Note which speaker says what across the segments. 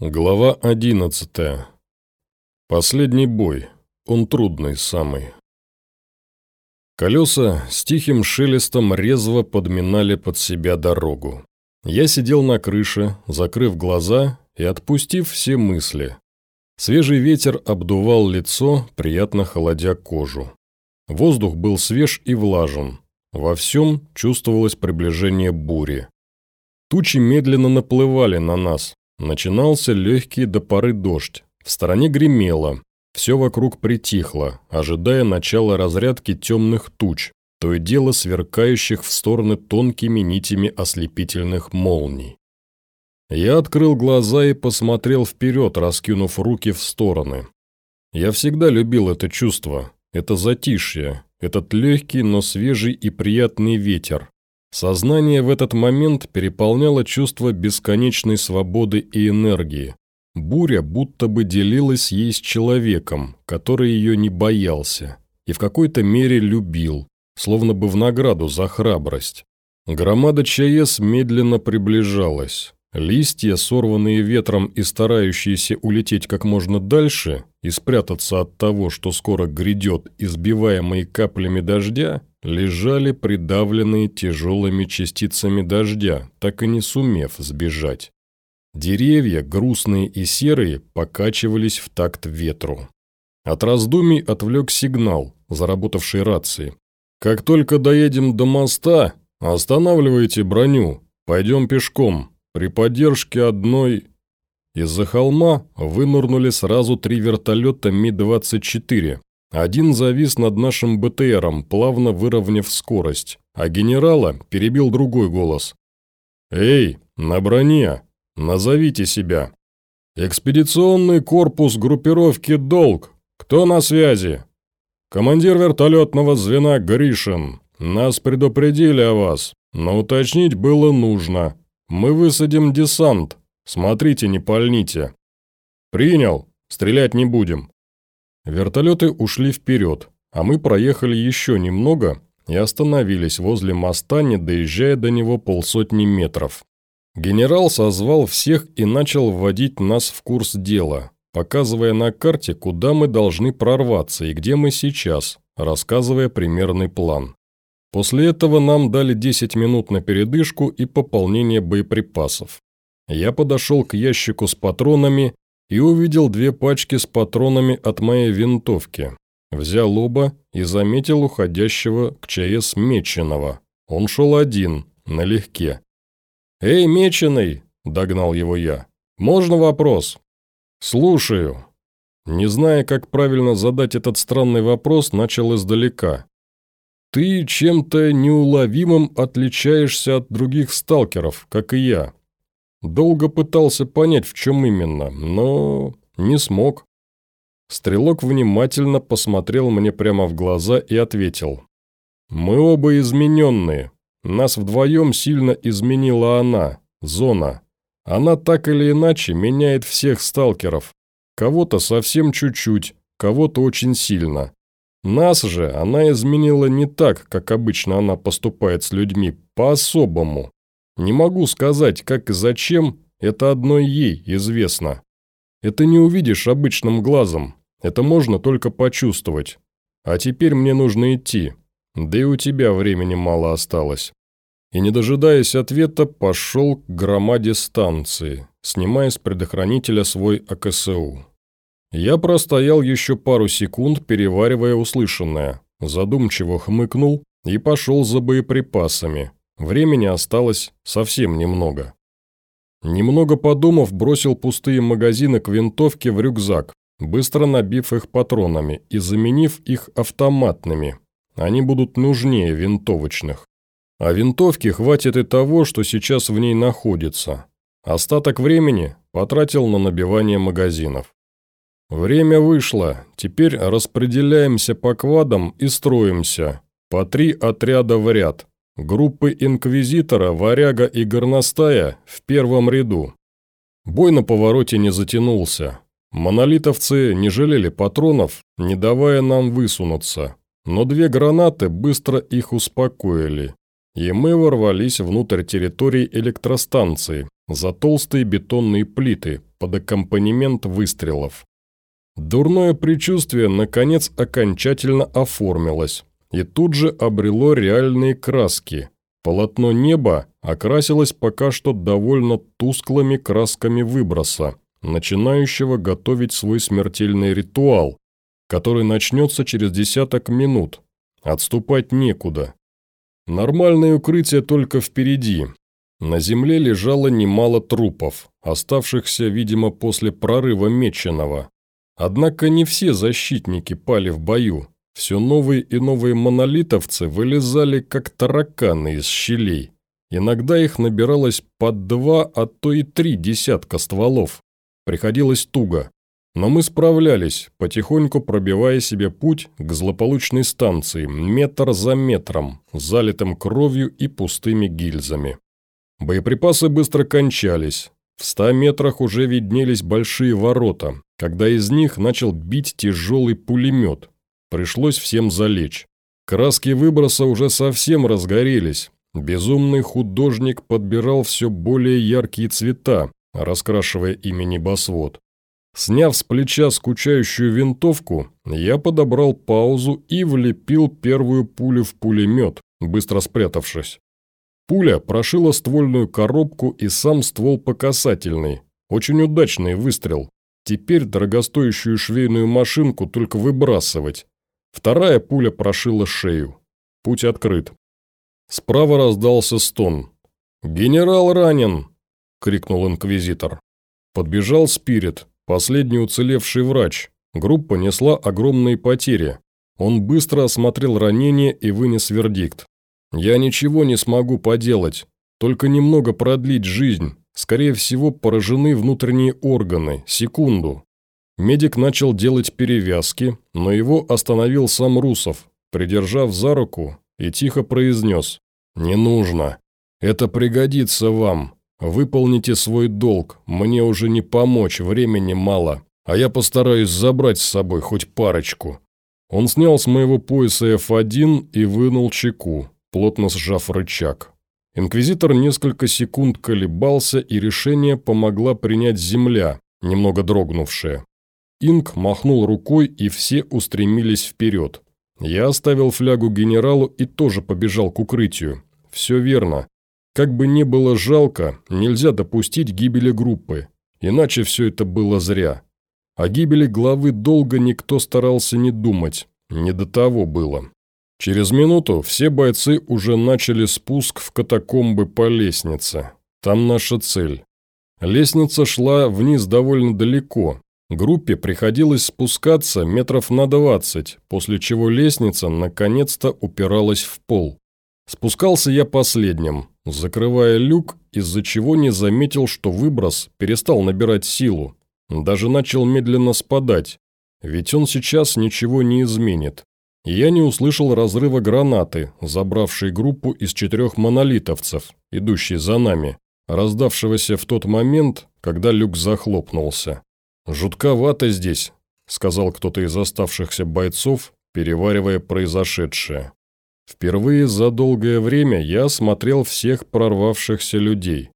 Speaker 1: Глава одиннадцатая. Последний бой. Он трудный самый. Колеса с тихим шелестом резво подминали под себя дорогу. Я сидел на крыше, закрыв глаза и отпустив все мысли. Свежий ветер обдувал лицо, приятно холодя кожу. Воздух был свеж и влажен. Во всем чувствовалось приближение бури. Тучи медленно наплывали на нас, Начинался легкий до поры дождь. В стороне гремело. Все вокруг притихло, ожидая начала разрядки темных туч, то и дело сверкающих в стороны тонкими нитями ослепительных молний. Я открыл глаза и посмотрел вперед, раскинув руки в стороны. Я всегда любил это чувство, это затишье, этот легкий, но свежий и приятный ветер, Сознание в этот момент переполняло чувство бесконечной свободы и энергии. Буря будто бы делилась ей с человеком, который ее не боялся и в какой-то мере любил, словно бы в награду за храбрость. Громада ЧАЭС медленно приближалась. Листья, сорванные ветром и старающиеся улететь как можно дальше и спрятаться от того, что скоро грядет, избиваемые каплями дождя, лежали придавленные тяжелыми частицами дождя, так и не сумев сбежать. Деревья, грустные и серые, покачивались в такт ветру. От раздумий отвлек сигнал, заработавший рации. «Как только доедем до моста, останавливайте броню, пойдем пешком, при поддержке одной... Из-за холма вынырнули сразу три вертолета Ми-24. Один завис над нашим БТРом, плавно выровняв скорость, а генерала перебил другой голос. «Эй, на броне! Назовите себя!» «Экспедиционный корпус группировки «Долг». Кто на связи?» «Командир вертолетного звена Гришин. Нас предупредили о вас, но уточнить было нужно. «Мы высадим десант. Смотрите, не пальните». «Принял. Стрелять не будем». Вертолеты ушли вперед, а мы проехали еще немного и остановились возле моста, не доезжая до него полсотни метров. Генерал созвал всех и начал вводить нас в курс дела, показывая на карте, куда мы должны прорваться и где мы сейчас, рассказывая примерный план. После этого нам дали 10 минут на передышку и пополнение боеприпасов. Я подошел к ящику с патронами и увидел две пачки с патронами от моей винтовки. Взял оба и заметил уходящего к ЧАЭС Меченого. Он шел один, налегке. «Эй, Меченый!» – догнал его я. «Можно вопрос?» «Слушаю». Не зная, как правильно задать этот странный вопрос, начал издалека. Ты чем-то неуловимым отличаешься от других сталкеров, как и я. Долго пытался понять, в чем именно, но не смог. Стрелок внимательно посмотрел мне прямо в глаза и ответил. «Мы оба измененные. Нас вдвоем сильно изменила она, зона. Она так или иначе меняет всех сталкеров. Кого-то совсем чуть-чуть, кого-то очень сильно. Нас же она изменила не так, как обычно она поступает с людьми, по-особому. Не могу сказать, как и зачем, это одной ей известно. Это не увидишь обычным глазом, это можно только почувствовать. А теперь мне нужно идти, да и у тебя времени мало осталось. И не дожидаясь ответа, пошел к громаде станции, снимая с предохранителя свой АКСУ. Я простоял еще пару секунд, переваривая услышанное, задумчиво хмыкнул и пошел за боеприпасами. Времени осталось совсем немного. Немного подумав, бросил пустые магазины к винтовке в рюкзак, быстро набив их патронами и заменив их автоматными. Они будут нужнее винтовочных. А винтовки хватит и того, что сейчас в ней находится. Остаток времени потратил на набивание магазинов. «Время вышло. Теперь распределяемся по квадам и строимся. По три отряда в ряд. Группы Инквизитора, Варяга и Горностая в первом ряду». Бой на повороте не затянулся. Монолитовцы не жалели патронов, не давая нам высунуться. Но две гранаты быстро их успокоили. И мы ворвались внутрь территории электростанции, за толстые бетонные плиты, под аккомпанемент выстрелов. Дурное предчувствие, наконец, окончательно оформилось и тут же обрело реальные краски. Полотно неба окрасилось пока что довольно тусклыми красками выброса, начинающего готовить свой смертельный ритуал, который начнется через десяток минут. Отступать некуда. Нормальное укрытие только впереди. На земле лежало немало трупов, оставшихся, видимо, после прорыва Меченого. Однако не все защитники пали в бою. Все новые и новые монолитовцы вылезали, как тараканы из щелей. Иногда их набиралось по два, а то и три десятка стволов. Приходилось туго. Но мы справлялись, потихоньку пробивая себе путь к злополучной станции, метр за метром, залитым кровью и пустыми гильзами. Боеприпасы быстро кончались. В ста метрах уже виднелись большие ворота, когда из них начал бить тяжелый пулемет. Пришлось всем залечь. Краски выброса уже совсем разгорелись. Безумный художник подбирал все более яркие цвета, раскрашивая ими небосвод. Сняв с плеча скучающую винтовку, я подобрал паузу и влепил первую пулю в пулемет, быстро спрятавшись. Пуля прошила ствольную коробку и сам ствол по касательной. Очень удачный выстрел. Теперь дорогостоящую швейную машинку только выбрасывать. Вторая пуля прошила шею. Путь открыт. Справа раздался стон. «Генерал ранен!» – крикнул инквизитор. Подбежал Спирит, последний уцелевший врач. Группа несла огромные потери. Он быстро осмотрел ранение и вынес вердикт. «Я ничего не смогу поделать, только немного продлить жизнь. Скорее всего, поражены внутренние органы. Секунду». Медик начал делать перевязки, но его остановил сам Русов, придержав за руку и тихо произнес «Не нужно. Это пригодится вам. Выполните свой долг. Мне уже не помочь, времени мало. А я постараюсь забрать с собой хоть парочку». Он снял с моего пояса F1 и вынул чеку, плотно сжав рычаг. Инквизитор несколько секунд колебался, и решение помогла принять земля, немного дрогнувшая. Инк махнул рукой, и все устремились вперед. Я оставил флягу генералу и тоже побежал к укрытию. Все верно. Как бы ни было жалко, нельзя допустить гибели группы. Иначе все это было зря. О гибели главы долго никто старался не думать. Не до того было. Через минуту все бойцы уже начали спуск в катакомбы по лестнице. Там наша цель. Лестница шла вниз довольно далеко, Группе приходилось спускаться метров на двадцать, после чего лестница наконец-то упиралась в пол. Спускался я последним, закрывая люк, из-за чего не заметил, что выброс перестал набирать силу. Даже начал медленно спадать, ведь он сейчас ничего не изменит. Я не услышал разрыва гранаты, забравшей группу из четырех монолитовцев, идущей за нами, раздавшегося в тот момент, когда люк захлопнулся. «Жутковато здесь», – сказал кто-то из оставшихся бойцов, переваривая произошедшее. Впервые за долгое время я осмотрел всех прорвавшихся людей.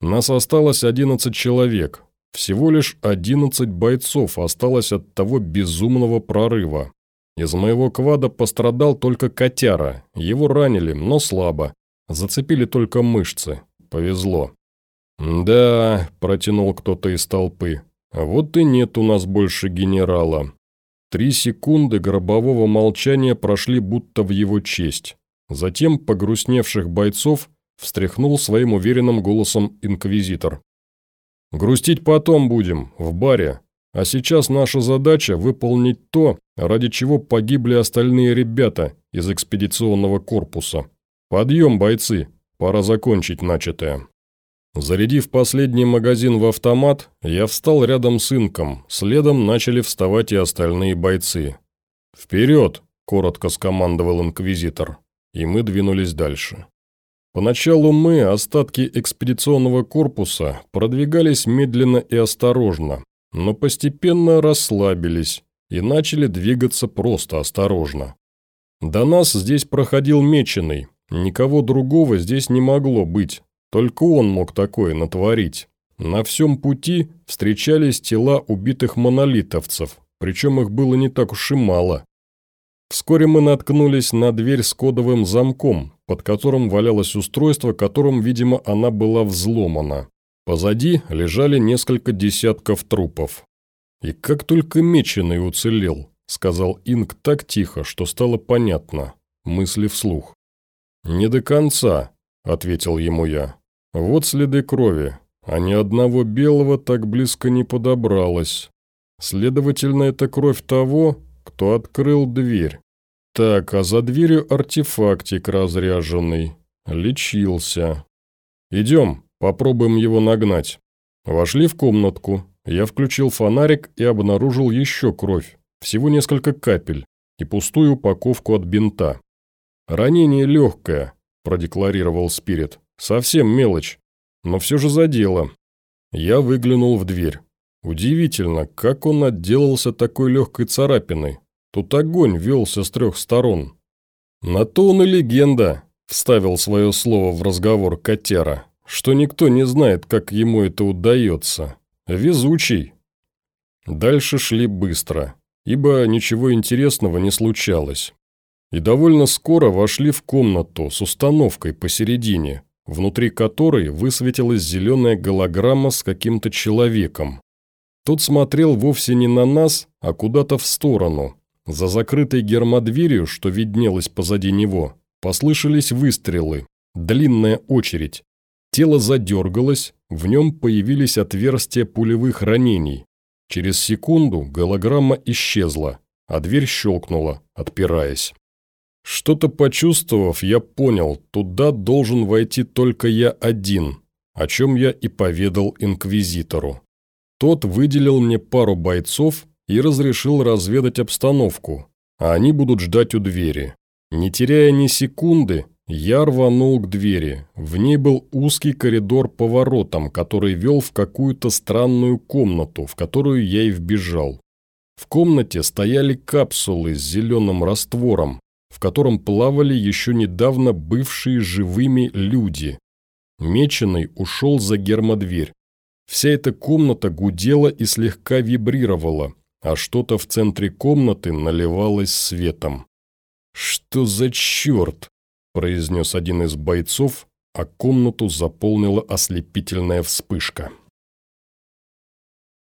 Speaker 1: Нас осталось 11 человек. Всего лишь 11 бойцов осталось от того безумного прорыва. Из моего квада пострадал только котяра. Его ранили, но слабо. Зацепили только мышцы. Повезло. «Да», – протянул кто-то из толпы, а вот и нет у нас больше генерала. Три секунды гробового молчания прошли будто в его честь. Затем погрустневших бойцов встряхнул своим уверенным голосом инквизитор. «Грустить потом будем, в баре. А сейчас наша задача – выполнить то, ради чего погибли остальные ребята из экспедиционного корпуса. Подъем, бойцы, пора закончить начатое». Зарядив последний магазин в автомат, я встал рядом с инком, следом начали вставать и остальные бойцы. «Вперед!» – коротко скомандовал инквизитор, и мы двинулись дальше. Поначалу мы, остатки экспедиционного корпуса, продвигались медленно и осторожно, но постепенно расслабились и начали двигаться просто осторожно. До нас здесь проходил Меченый, никого другого здесь не могло быть, только он мог такое натворить. На всем пути встречались тела убитых монолитовцев, причем их было не так уж и мало. Вскоре мы наткнулись на дверь с кодовым замком, под которым валялось устройство, которым, видимо, она была взломана. Позади лежали несколько десятков трупов. «И как только меченый уцелел», — сказал Инг так тихо, что стало понятно, мысли вслух. «Не до конца», — ответил ему я. «Вот следы крови, а ни одного белого так близко не подобралось. Следовательно, это кровь того, кто открыл дверь. Так, а за дверью артефактик разряженный. Лечился. Идем, попробуем его нагнать. Вошли в комнатку. Я включил фонарик и обнаружил еще кровь. Всего несколько капель и пустую упаковку от бинта. «Ранение легкое», – продекларировал Спирит. «Совсем мелочь, но все же задело». Я выглянул в дверь. Удивительно, как он отделался такой легкой царапиной. Тут огонь велся с трех сторон. «На то он и легенда», – вставил свое слово в разговор котяра, «что никто не знает, как ему это удается. Везучий». Дальше шли быстро, ибо ничего интересного не случалось. И довольно скоро вошли в комнату с установкой посередине, внутри которой высветилась зеленая голограмма с каким-то человеком. Тот смотрел вовсе не на нас, а куда-то в сторону. За закрытой гермодверью, что виднелось позади него, послышались выстрелы, длинная очередь. Тело задергалось, в нем появились отверстия пулевых ранений. Через секунду голограмма исчезла, а дверь щелкнула, отпираясь. Что-то почувствовав, я понял, туда должен войти только я один, о чем я и поведал инквизитору. Тот выделил мне пару бойцов и разрешил разведать обстановку, а они будут ждать у двери. Не теряя ни секунды, я рванул к двери. В ней был узкий коридор поворотом, который вел в какую-то странную комнату, в которую я и вбежал. В комнате стояли капсулы с зеленым раствором, в котором плавали еще недавно бывшие живыми люди. Меченый ушел за гермодверь. Вся эта комната гудела и слегка вибрировала, а что-то в центре комнаты наливалось светом. «Что за черт?» – произнес один из бойцов, а комнату заполнила ослепительная вспышка.